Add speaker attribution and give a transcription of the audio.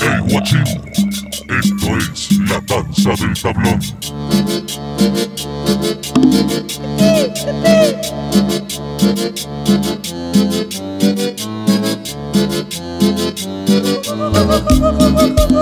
Speaker 1: El guachín, esto es la danza del tablón.